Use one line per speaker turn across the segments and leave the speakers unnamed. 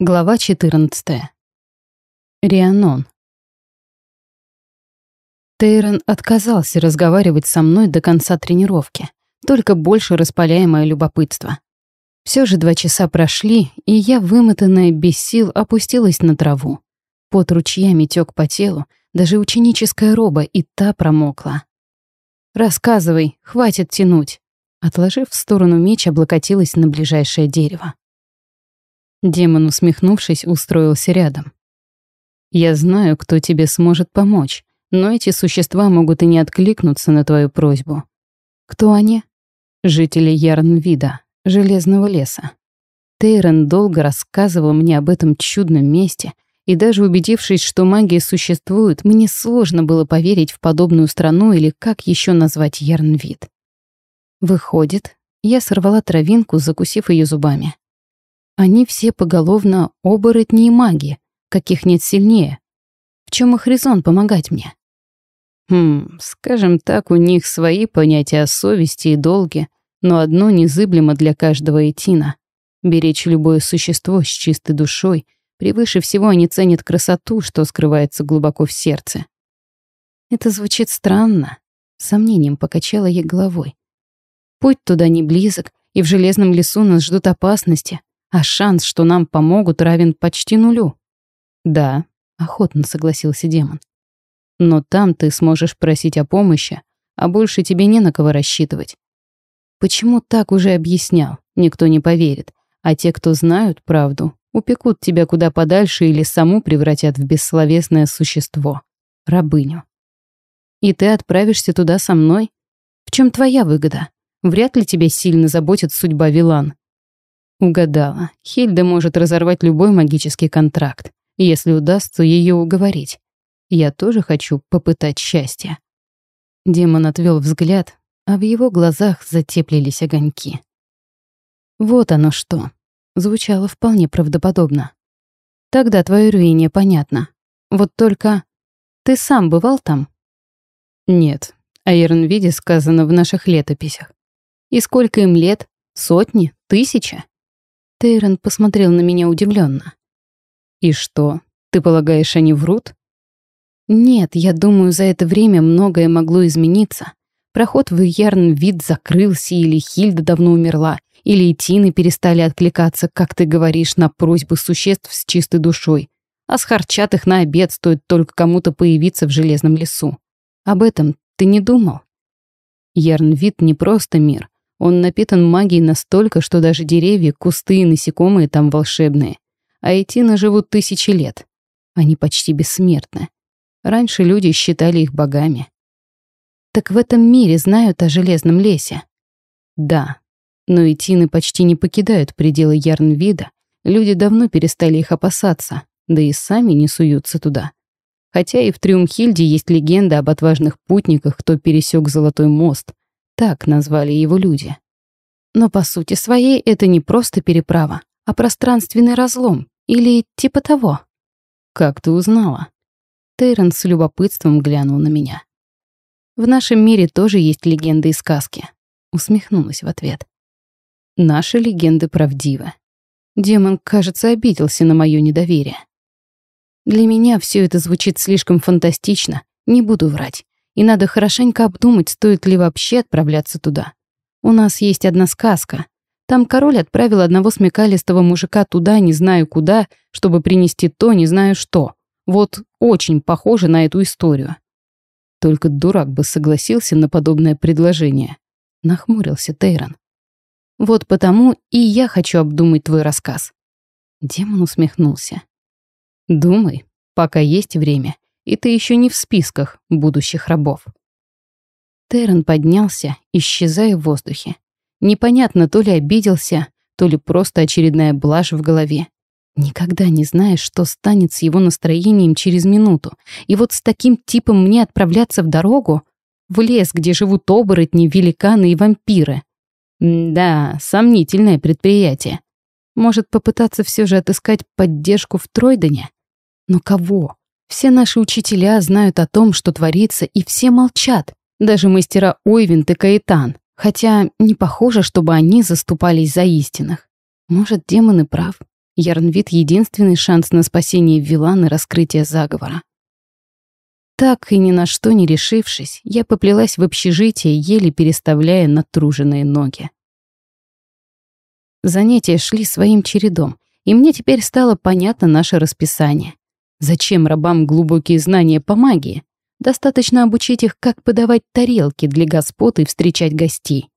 Глава 14. Рианон. Тейрон отказался разговаривать со мной до конца тренировки, только больше распаляя мое любопытство. Все же два часа прошли, и я, вымотанная без сил, опустилась на траву. Под ручьями тек по телу, даже ученическая роба и та промокла. «Рассказывай, хватит тянуть». Отложив в сторону меч, облокотилась на ближайшее дерево. Демон, усмехнувшись, устроился рядом. «Я знаю, кто тебе сможет помочь, но эти существа могут и не откликнуться на твою просьбу. Кто они? Жители Ярнвида, Железного леса. Тейрон долго рассказывал мне об этом чудном месте, и даже убедившись, что магия существует, мне сложно было поверить в подобную страну или как еще назвать Ярнвид. Выходит, я сорвала травинку, закусив ее зубами. Они все поголовно оборотни и маги, каких нет сильнее. В чем их резон помогать мне? Хм, скажем так, у них свои понятия о совести и долге, но одно незыблемо для каждого этина — беречь любое существо с чистой душой, превыше всего они ценят красоту, что скрывается глубоко в сердце. Это звучит странно, сомнением покачала я головой. Путь туда не близок, и в железном лесу нас ждут опасности, а шанс, что нам помогут, равен почти нулю. Да, охотно согласился демон. Но там ты сможешь просить о помощи, а больше тебе не на кого рассчитывать. Почему так уже объяснял? Никто не поверит. А те, кто знают правду, упекут тебя куда подальше или саму превратят в бессловесное существо, рабыню. И ты отправишься туда со мной? В чем твоя выгода? Вряд ли тебя сильно заботит судьба Вилан. Угадала. Хильда может разорвать любой магический контракт, если удастся ее уговорить. Я тоже хочу попытать счастье. Демон отвел взгляд, а в его глазах затеплились огоньки. Вот оно что. Звучало вполне правдоподобно. Тогда твое рвение понятно. Вот только... Ты сам бывал там? Нет. О Ернвиде сказано в наших летописях. И сколько им лет? Сотни? Тысяча? Тейрон посмотрел на меня удивленно. «И что, ты полагаешь, они врут?» «Нет, я думаю, за это время многое могло измениться. Проход в Ярн вид закрылся, или Хильда давно умерла, или Этины перестали откликаться, как ты говоришь, на просьбы существ с чистой душой. А схарчат их на обед стоит только кому-то появиться в Железном лесу. Об этом ты не думал?» Ярнвид не просто мир. Он напитан магией настолько, что даже деревья, кусты и насекомые там волшебные. А этины живут тысячи лет. Они почти бессмертны. Раньше люди считали их богами. Так в этом мире знают о Железном лесе? Да. Но этины почти не покидают пределы Ярнвида. Люди давно перестали их опасаться, да и сами не суются туда. Хотя и в Триумхильде есть легенда об отважных путниках, кто пересек Золотой мост — так назвали его люди. Но по сути своей это не просто переправа, а пространственный разлом или типа того. Как ты узнала? Тейрон с любопытством глянул на меня. В нашем мире тоже есть легенды и сказки. Усмехнулась в ответ. Наши легенды правдивы. Демон, кажется, обиделся на мое недоверие. Для меня все это звучит слишком фантастично, не буду врать и надо хорошенько обдумать, стоит ли вообще отправляться туда. У нас есть одна сказка. Там король отправил одного смекалистого мужика туда, не знаю куда, чтобы принести то, не знаю что. Вот очень похоже на эту историю. Только дурак бы согласился на подобное предложение. Нахмурился Тейрон. Вот потому и я хочу обдумать твой рассказ. Демон усмехнулся. Думай, пока есть время и ты еще не в списках будущих рабов. Террен поднялся, исчезая в воздухе. Непонятно, то ли обиделся, то ли просто очередная блажь в голове. Никогда не знаешь, что станет с его настроением через минуту. И вот с таким типом мне отправляться в дорогу? В лес, где живут оборотни, великаны и вампиры. М да, сомнительное предприятие. Может попытаться все же отыскать поддержку в Тройдене? Но кого? Все наши учителя знают о том, что творится, и все молчат. Даже мастера Ойвент и Каэтан. Хотя не похоже, чтобы они заступались за истинных. Может, демон и прав. Ярнвид — единственный шанс на спасение Вилан и раскрытие заговора. Так и ни на что не решившись, я поплелась в общежитие, еле переставляя натруженные ноги. Занятия шли своим чередом, и мне теперь стало понятно наше расписание. Зачем рабам глубокие знания по магии? Достаточно обучить их, как подавать тарелки для господ и встречать гостей.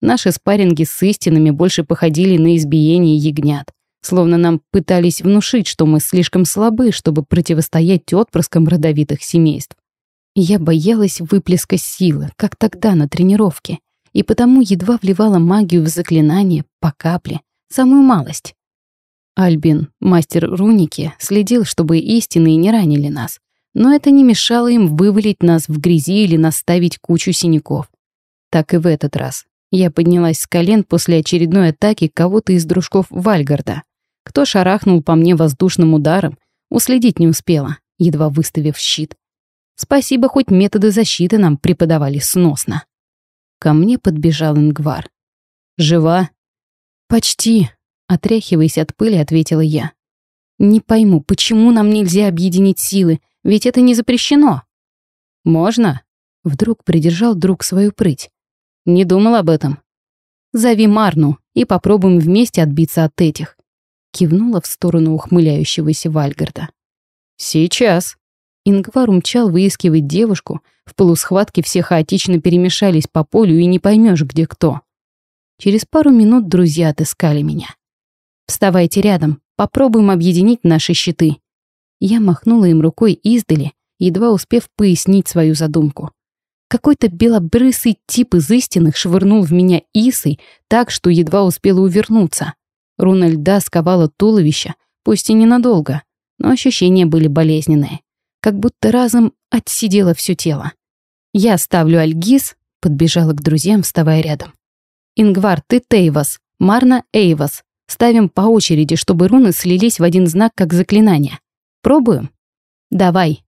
Наши спарринги с истинами больше походили на избиение ягнят словно нам пытались внушить, что мы слишком слабы, чтобы противостоять отпрыскам родовитых семейств. Я боялась выплеска силы, как тогда на тренировке, и потому едва вливала магию в заклинание по капле, самую малость. Альбин, мастер руники, следил, чтобы истинные не ранили нас, но это не мешало им вывалить нас в грязи или наставить кучу синяков. Так и в этот раз. Я поднялась с колен после очередной атаки кого-то из дружков Вальгарда. Кто шарахнул по мне воздушным ударом, уследить не успела, едва выставив щит. Спасибо, хоть методы защиты нам преподавали сносно. Ко мне подбежал Ингвар. «Жива?» «Почти», — отряхиваясь от пыли, ответила я. «Не пойму, почему нам нельзя объединить силы, ведь это не запрещено». «Можно?» — вдруг придержал друг свою прыть. «Не думал об этом». «Зови Марну и попробуем вместе отбиться от этих кивнула в сторону ухмыляющегося Вальгарда. «Сейчас». Ингвар умчал выискивать девушку, в полусхватке все хаотично перемешались по полю и не поймешь, где кто. Через пару минут друзья отыскали меня. «Вставайте рядом, попробуем объединить наши щиты». Я махнула им рукой издали, едва успев пояснить свою задумку. Какой-то белобрысый тип из истинных швырнул в меня Исой так, что едва успела увернуться. Руна льда сковала туловище, пусть и ненадолго, но ощущения были болезненные. Как будто разом отсидело все тело. «Я ставлю Альгиз», — подбежала к друзьям, вставая рядом. «Ингвар, ты Тейвас, Марна Эйвас. Ставим по очереди, чтобы руны слились в один знак, как заклинание. Пробуем?» «Давай».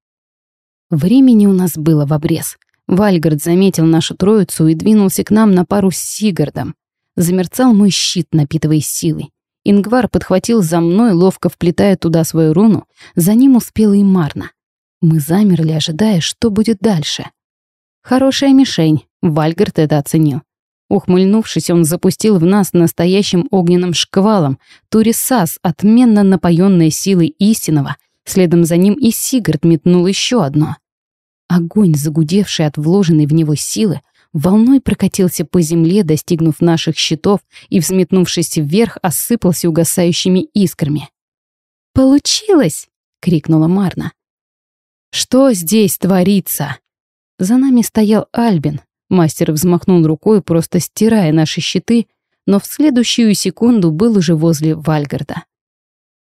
Времени у нас было в обрез. Вальгард заметил нашу троицу и двинулся к нам на пару с Сигардом. Замерцал мой щит, напитываясь силой. Ингвар подхватил за мной, ловко вплетая туда свою руну, за ним успела и Марна. Мы замерли, ожидая, что будет дальше. Хорошая мишень, Вальгард это оценил. Ухмыльнувшись, он запустил в нас настоящим огненным шквалом, Турисас, отменно напоенная силой истинного, следом за ним и Сигард метнул еще одно. Огонь, загудевший от вложенной в него силы, волной прокатился по земле, достигнув наших щитов и, взметнувшись вверх, осыпался угасающими искрами. «Получилось!» — крикнула Марна. «Что здесь творится?» За нами стоял Альбин. Мастер взмахнул рукой, просто стирая наши щиты, но в следующую секунду был уже возле Вальгарда.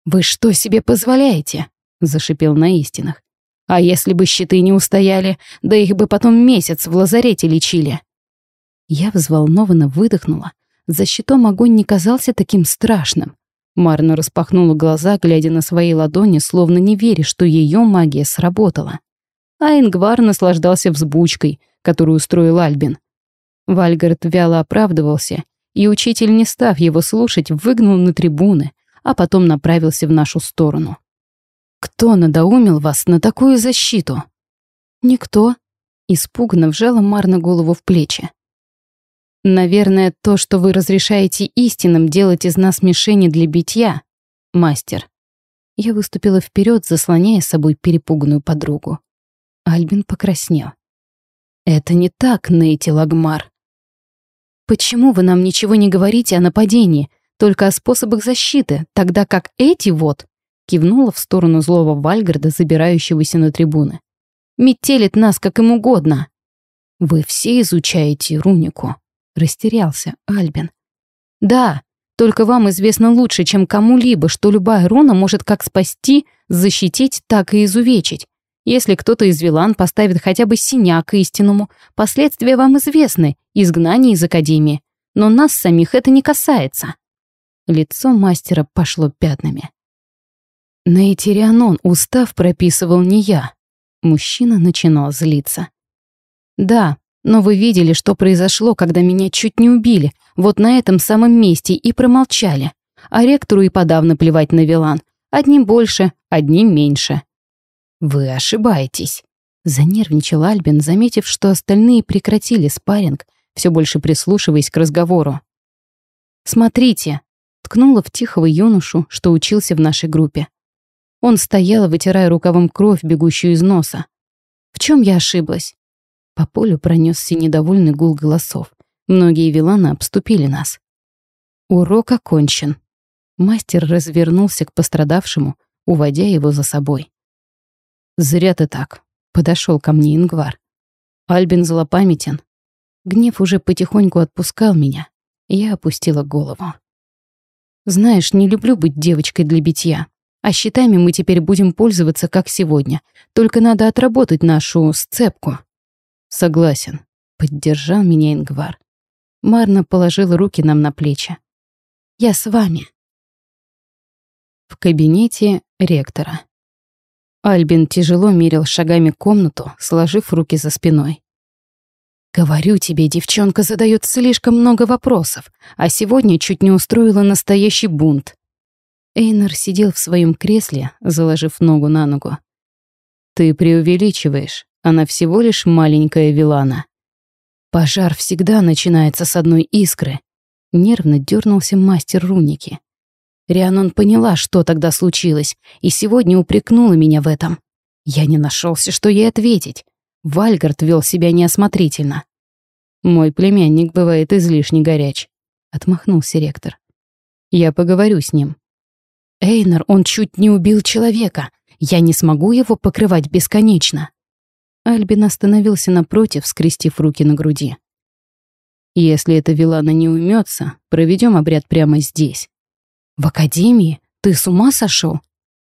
«Вы что себе позволяете?» — зашипел на истинах. А если бы щиты не устояли, да их бы потом месяц в лазарете лечили. Я взволнованно выдохнула. За щитом огонь не казался таким страшным. Марна распахнула глаза, глядя на свои ладони, словно не веря, что ее магия сработала. А Ингвар наслаждался взбучкой, которую устроил Альбин. Вальгард вяло оправдывался, и учитель, не став его слушать, выгнал на трибуны, а потом направился в нашу сторону. «Кто надоумил вас на такую защиту?» «Никто», — испуганно вжала Марна голову в плечи. «Наверное, то, что вы разрешаете истинным делать из нас мишени для битья, мастер». Я выступила вперед, заслоняя собой перепуганную подругу. Альбин покраснел. «Это не так, Нейти Лагмар». «Почему вы нам ничего не говорите о нападении, только о способах защиты, тогда как эти вот Кивнула в сторону злого Вальгарда, забирающегося на трибуны. «Метелит нас как им угодно!» «Вы все изучаете рунику?» Растерялся Альбин. «Да, только вам известно лучше, чем кому-либо, что любая руна может как спасти, защитить, так и изувечить. Если кто-то из вилан поставит хотя бы синяк истинному, последствия вам известны, изгнание из Академии. Но нас самих это не касается». Лицо мастера пошло пятнами. Нейтерианон устав прописывал не я. Мужчина начинал злиться. Да, но вы видели, что произошло, когда меня чуть не убили, вот на этом самом месте и промолчали. а ректору и подавно плевать на Вилан. Одним больше, одним меньше. Вы ошибаетесь. Занервничал Альбин, заметив, что остальные прекратили спарринг, все больше прислушиваясь к разговору. «Смотрите!» — ткнула в тихого юношу, что учился в нашей группе. Он стоял, вытирая рукавом кровь, бегущую из носа. В чем я ошиблась? По полю пронесся недовольный гул голосов. Многие виланы обступили нас. Урок окончен. Мастер развернулся к пострадавшему, уводя его за собой. «Зря ты так», — подошел ко мне Ингвар. Альбин злопамятен. Гнев уже потихоньку отпускал меня, я опустила голову. «Знаешь, не люблю быть девочкой для битья. А щитами мы теперь будем пользоваться, как сегодня. Только надо отработать нашу сцепку». «Согласен», — поддержал меня Ингвар. Марна положила руки нам на плечи. «Я с вами». В кабинете ректора. Альбин тяжело мерил шагами комнату, сложив руки за спиной. «Говорю тебе, девчонка задает слишком много вопросов, а сегодня чуть не устроила настоящий бунт». Эйнар сидел в своем кресле, заложив ногу на ногу. «Ты преувеличиваешь, она всего лишь маленькая Вилана». «Пожар всегда начинается с одной искры», — нервно дернулся мастер руники. Рианон поняла, что тогда случилось, и сегодня упрекнула меня в этом. Я не нашелся, что ей ответить. Вальгард вел себя неосмотрительно. «Мой племянник бывает излишне горяч», — отмахнулся ректор. «Я поговорю с ним». «Эйнар, он чуть не убил человека. Я не смогу его покрывать бесконечно». Альбин остановился напротив, скрестив руки на груди. «Если эта Вилана не умется, проведем обряд прямо здесь. «В академии? Ты с ума сошел?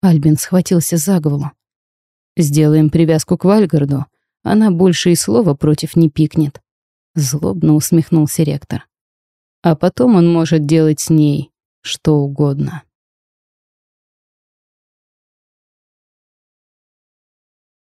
Альбин схватился за голову. «Сделаем привязку к Вальгарду. Она больше и слова против не пикнет». Злобно усмехнулся ректор. «А потом он может делать с ней что угодно».